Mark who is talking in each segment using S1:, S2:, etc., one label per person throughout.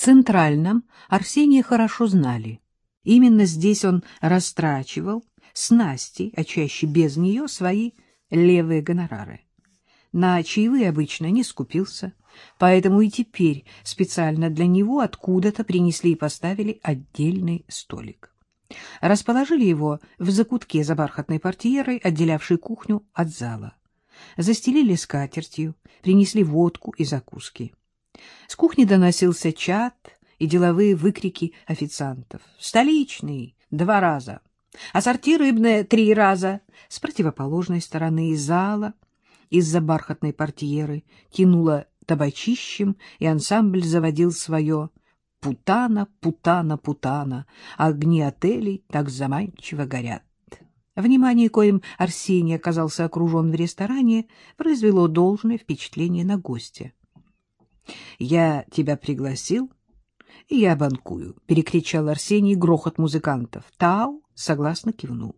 S1: Центральном Арсения хорошо знали. Именно здесь он растрачивал с Настей, а чаще без нее, свои левые гонорары. На чаевые обычно не скупился, поэтому и теперь специально для него откуда-то принесли и поставили отдельный столик. Расположили его в закутке за бархатной портьерой, отделявшей кухню от зала. Застелили скатертью, принесли водку и закуски. С кухни доносился чат и деловые выкрики официантов. «Столичный!» — два раза. «Ассорти рыбное» — три раза. С противоположной стороны зала из-за бархатной портьеры тянуло табачищем, и ансамбль заводил свое «Путана, путана, путана, огни отелей так заманчиво горят». Внимание, коим Арсений оказался окружен в ресторане, произвело должное впечатление на гостя. — Я тебя пригласил, и я банкую, — перекричал Арсений грохот музыкантов. Тау согласно кивнул.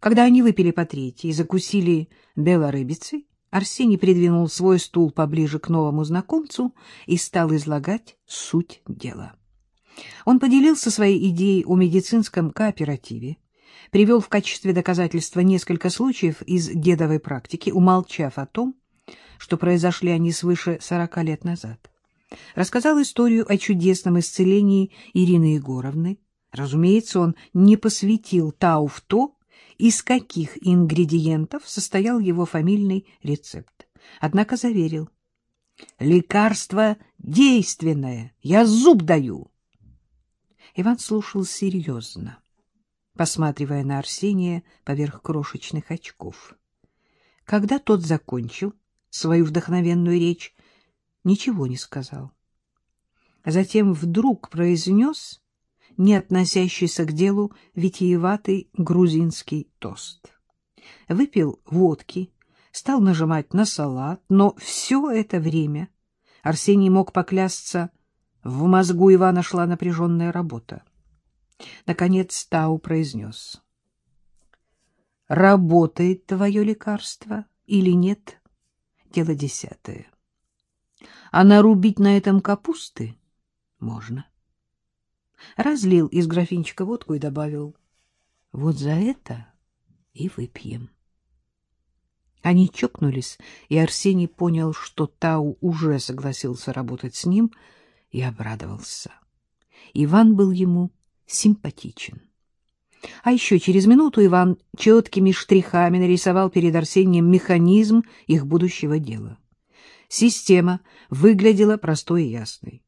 S1: Когда они выпили по третьей и закусили белорыбицей, Арсений придвинул свой стул поближе к новому знакомцу и стал излагать суть дела. Он поделился своей идеей о медицинском кооперативе, привел в качестве доказательства несколько случаев из дедовой практики, умолчав о том, что произошли они свыше сорока лет назад. Рассказал историю о чудесном исцелении Ирины Егоровны. Разумеется, он не посвятил Тау в то, из каких ингредиентов состоял его фамильный рецепт. Однако заверил. «Лекарство действенное, я зуб даю!» Иван слушал серьезно, посматривая на Арсения поверх крошечных очков. Когда тот закончил свою вдохновенную речь, ничего не сказал. Затем вдруг произнес не относящийся к делу витиеватый грузинский тост. Выпил водки, стал нажимать на салат, но все это время Арсений мог поклясться, в мозгу Ивана шла напряженная работа. Наконец Тау произнес. — Работает твое лекарство или нет? Дело десятое. А нарубить на этом капусты можно. — разлил из графинчика водку и добавил. — Вот за это и выпьем. Они чокнулись, и Арсений понял, что Тау уже согласился работать с ним, и обрадовался. Иван был ему симпатичен. А еще через минуту Иван четкими штрихами нарисовал перед Арсением механизм их будущего дела. Система выглядела простой и ясной.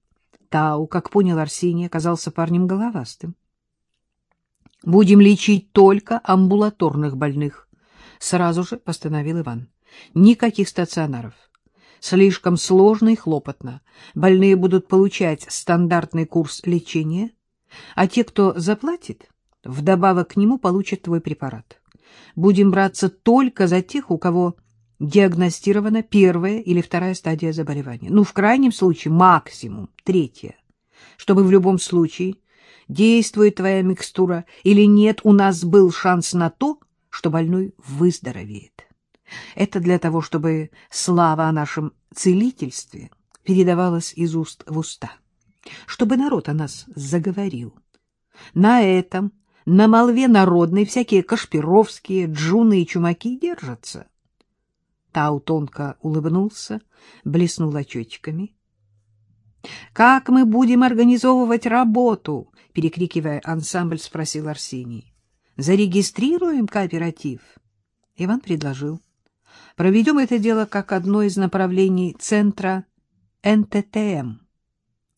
S1: Тау, как понял Арсений, оказался парнем головастым. — Будем лечить только амбулаторных больных, — сразу же постановил Иван. — Никаких стационаров. Слишком сложно и хлопотно. Больные будут получать стандартный курс лечения, а те, кто заплатит, вдобавок к нему получат твой препарат. Будем браться только за тех, у кого диагностирована первая или вторая стадия заболевания. Ну, в крайнем случае, максимум третья. Чтобы в любом случае, действует твоя микстура или нет, у нас был шанс на то, что больной выздоровеет. Это для того, чтобы слава о нашем целительстве передавалась из уст в уста, чтобы народ о нас заговорил. На этом, на молве народной, всякие Кашпировские, Джуны и Чумаки держатся. Тау тонко улыбнулся, блеснул очечками. — Как мы будем организовывать работу? — перекрикивая ансамбль, спросил Арсений. — Зарегистрируем кооператив? Иван предложил. — Проведем это дело как одно из направлений центра НТТМ.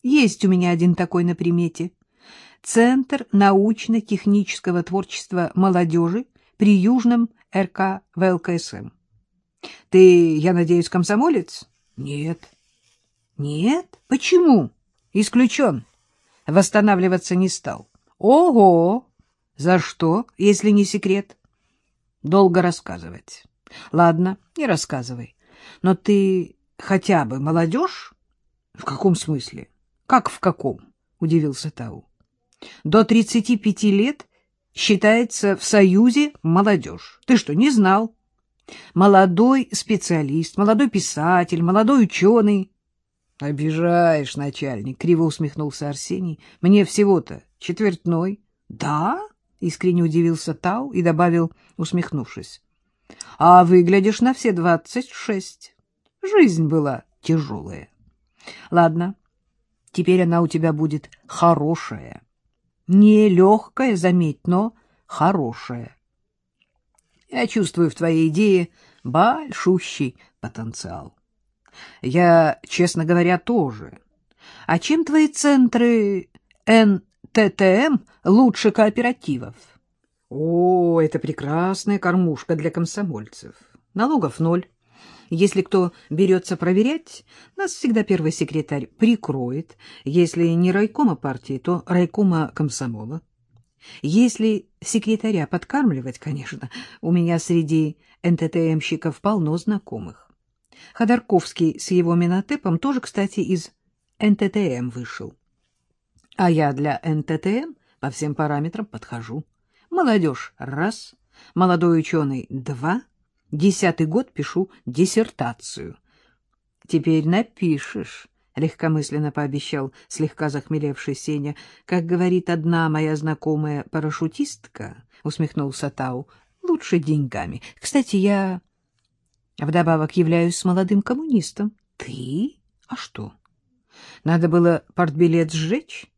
S1: Есть у меня один такой на примете. Центр научно-технического творчества молодежи при Южном РК ВЛКСМ. Ты, я надеюсь, комсомолец? Нет. Нет? Почему? Исключен. Восстанавливаться не стал. Ого! За что, если не секрет? Долго рассказывать. Ладно, не рассказывай. Но ты хотя бы молодежь? В каком смысле? Как в каком? Удивился Тау. До тридцати пяти лет считается в Союзе молодежь. Ты что, не знал? Молодой специалист, молодой писатель, молодой ученый. Обижаешь, начальник, криво усмехнулся Арсений. Мне всего-то четвертной. Да? Искренне удивился Тау и добавил, усмехнувшись. А выглядишь на все двадцать шесть. Жизнь была тяжелая. Ладно, теперь она у тебя будет хорошая. Не легкая, заметь, но хорошая. Я чувствую в твоей идее большущий потенциал. Я, честно говоря, тоже. А чем твои центры НТТМ лучше кооперативов? О, это прекрасная кормушка для комсомольцев. Налогов ноль. Если кто берется проверять, нас всегда первый секретарь прикроет. Если не райкома партии, то райкома комсомола. Если секретаря подкармливать, конечно, у меня среди НТТМщиков полно знакомых. Ходорковский с его минотепом тоже, кстати, из НТТМ вышел. А я для НТТМ по всем параметрам подхожу. Молодежь — раз, молодой ученый — два, десятый год пишу диссертацию. Теперь напишешь, — легкомысленно пообещал слегка захмелевший Сеня. — Как говорит одна моя знакомая парашютистка, — усмехнулся Тау, — лучше деньгами. Кстати, я Вдобавок являюсь молодым коммунистом. Ты? А что? Надо было портбилет сжечь?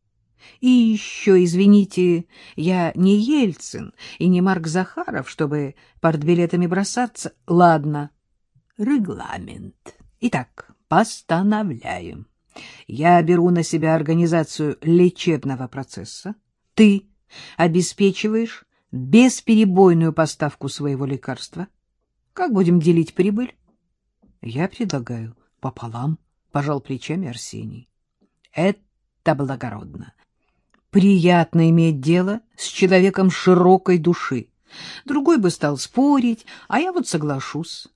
S1: И еще, извините, я не Ельцин и не Марк Захаров, чтобы портбилетами бросаться. Ладно, регламент. Итак, постановляем. Я беру на себя организацию лечебного процесса. Ты обеспечиваешь бесперебойную поставку своего лекарства. Как будем делить прибыль? Я предлагаю пополам, пожал плечами Арсений. Это благородно. Приятно иметь дело с человеком широкой души. Другой бы стал спорить, а я вот соглашусь.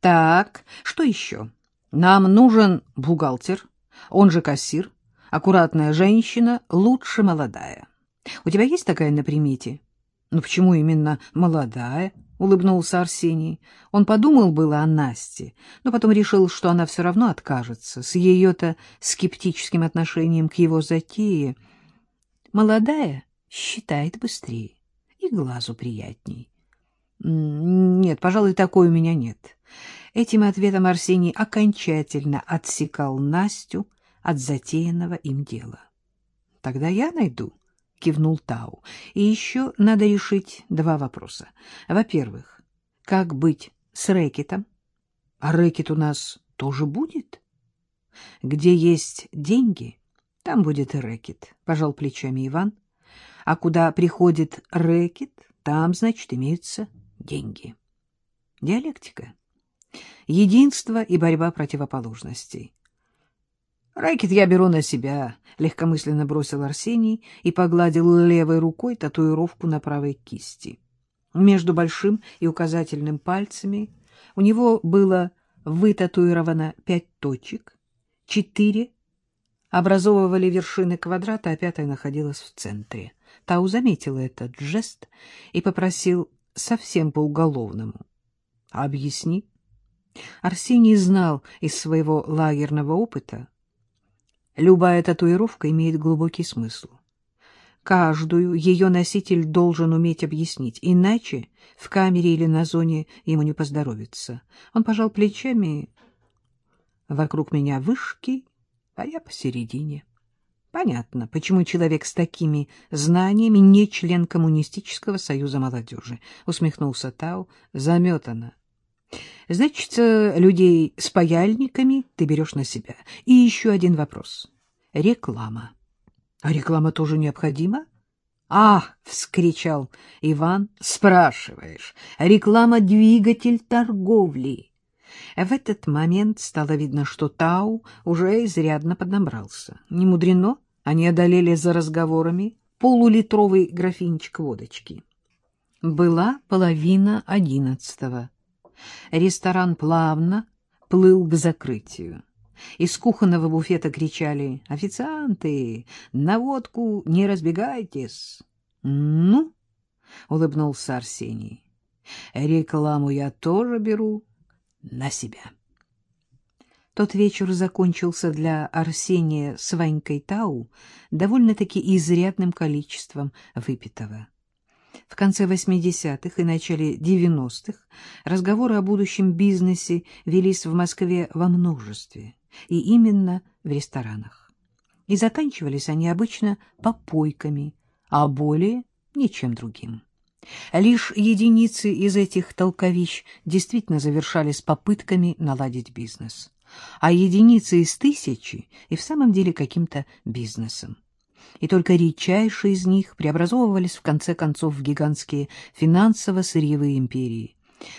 S1: Так, что еще? Нам нужен бухгалтер, он же кассир, аккуратная женщина, лучше молодая. У тебя есть такая на примете? Ну почему именно молодая? улыбнулся Арсений. Он подумал было о Насте, но потом решил, что она все равно откажется с ее-то скептическим отношением к его затее. Молодая считает быстрее и глазу приятней. Нет, пожалуй, такой у меня нет. Этим ответом Арсений окончательно отсекал Настю от затеянного им дела. Тогда я найду кивнул Тау. И еще надо решить два вопроса. Во-первых, как быть с рэкетом? А рэкет у нас тоже будет? Где есть деньги, там будет и рэкет, пожал плечами Иван. А куда приходит рэкет, там, значит, имеются деньги. Диалектика. Единство и борьба противоположностей. Рэкет я беру на себя, — легкомысленно бросил Арсений и погладил левой рукой татуировку на правой кисти. Между большим и указательным пальцами у него было вытатуировано пять точек, четыре образовывали вершины квадрата, а пятая находилась в центре. Тау заметил этот жест и попросил совсем по-уголовному. — Объясни. Арсений знал из своего лагерного опыта, Любая татуировка имеет глубокий смысл. Каждую ее носитель должен уметь объяснить, иначе в камере или на зоне ему не поздоровится. Он пожал плечами. Вокруг меня вышки, а я посередине. Понятно, почему человек с такими знаниями не член коммунистического союза молодежи, усмехнулся Тау, заметано. Значит, людей с паяльниками ты берешь на себя. И еще один вопрос. Реклама. А реклама тоже необходима? А, вскричал Иван, спрашиваешь. Реклама — двигатель торговли. В этот момент стало видно, что Тау уже изрядно поднабрался. Не мудрено, они одолели за разговорами полулитровый графинчик водочки. Была половина одиннадцатого. Ресторан плавно плыл к закрытию. Из кухонного буфета кричали «Официанты! На водку не разбегайтесь!» «Ну?» — улыбнулся Арсений. «Рекламу я тоже беру на себя». Тот вечер закончился для Арсения с Ванькой Тау довольно-таки изрядным количеством выпитого. В конце 80-х и начале 90-х разговоры о будущем бизнесе велись в Москве во множестве, и именно в ресторанах. И заканчивались они обычно попойками, а более ничем другим. Лишь единицы из этих толковищ действительно завершались попытками наладить бизнес, а единицы из тысячи и в самом деле каким-то бизнесом. И только редчайшие из них преобразовывались в конце концов в гигантские финансово-сырьевые империи,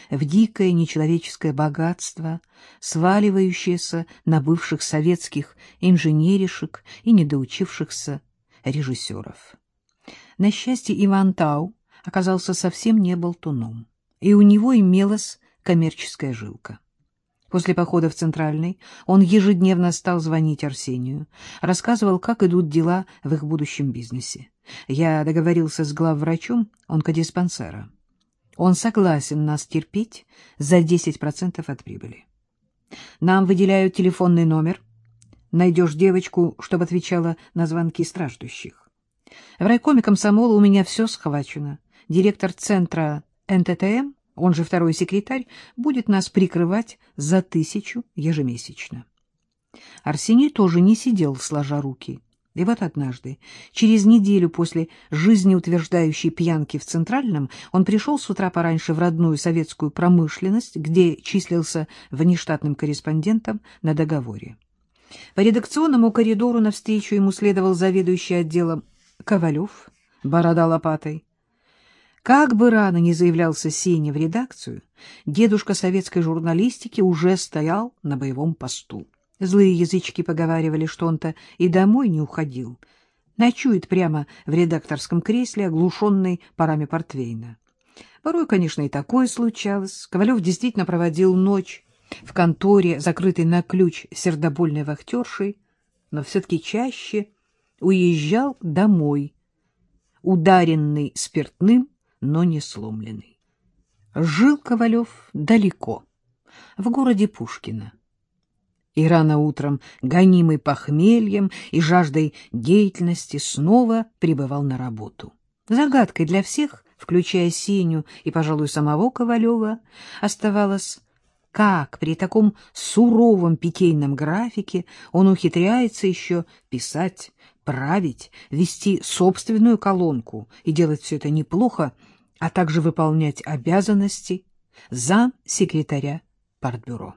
S1: в дикое нечеловеческое богатство, сваливающееся на бывших советских инженеришек и недоучившихся режиссеров. На счастье, Иван Тау оказался совсем не болтуном, и у него имелась коммерческая жилка. После похода в Центральный он ежедневно стал звонить Арсению, рассказывал, как идут дела в их будущем бизнесе. Я договорился с главврачом онкодиспансера. Он согласен нас терпеть за 10% от прибыли. Нам выделяют телефонный номер. Найдешь девочку, чтобы отвечала на звонки страждущих. В райкоме комсомола у меня все схвачено директор центра НТТМ, он же второй секретарь, будет нас прикрывать за тысячу ежемесячно. Арсений тоже не сидел, сложа руки. И вот однажды, через неделю после жизнеутверждающей пьянки в Центральном, он пришел с утра пораньше в родную советскую промышленность, где числился внештатным корреспондентом на договоре. По редакционному коридору навстречу ему следовал заведующий отделом Ковалев, борода лопатой. Как бы рано ни заявлялся Сеня в редакцию, дедушка советской журналистики уже стоял на боевом посту. Злые язычки поговаривали, что он-то и домой не уходил. Ночует прямо в редакторском кресле, оглушенный парами портвейна. Порой, конечно, и такое случалось. Ковалев действительно проводил ночь в конторе, закрытой на ключ сердобольной вахтершей, но все-таки чаще уезжал домой, ударенный спиртным но не сломленный. Жил Ковалев далеко, в городе Пушкино. И рано утром, гонимый похмельем и жаждой деятельности, снова прибывал на работу. Загадкой для всех, включая Сеню и, пожалуй, самого Ковалева, оставалось, как при таком суровом питейном графике он ухитряется еще писать, править, вести собственную колонку и делать все это неплохо, а также выполнять обязанности зам секретаря партбюро.